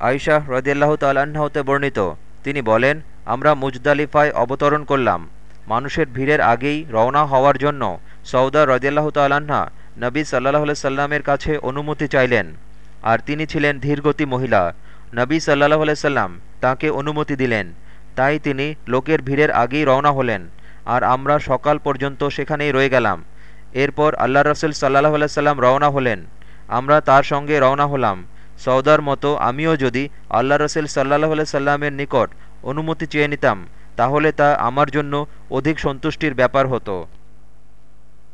আয়শাহ রদিয়াল্লাহ তাল্লাহতে বর্ণিত। তিনি বলেন, আমরা মুজদালিফায় অবতরণ করলাম। মানুষের ভিড়ের আগেই রওনা হওয়ার জন্য সৌদা রদিয়াল্লাহ তাল্লাহা নবী সাল্লাহ সাল্লামের কাছে অনুমতি চাইলেন। আর তিনি ছিলেন ধীরগতি মহিলা। নবী সাল্লাহ সাল্লাম তাঁকে অনুমতি দিলেন। তাই তিনি লোকের ভিড়ের আগেই রওনা হলেন। আর আমরা সকাল পর্যন্ত সেখানেই রয়ে গেলাম। এরপর আল্লাহ রসুল সাল্লাহ সাল্লাম রওনা হলেন। আমরা তার সঙ্গে রওনা হলাম। সৌদার মতো আমিও যদি আল্লাহ রসুল সাল্লাহ সাল্লামের নিকট অনুমতি চেয়ে নিতাম, তাহলে তা আমার জন্য অধিক সন্তুষ্টির ব্যাপার হতো।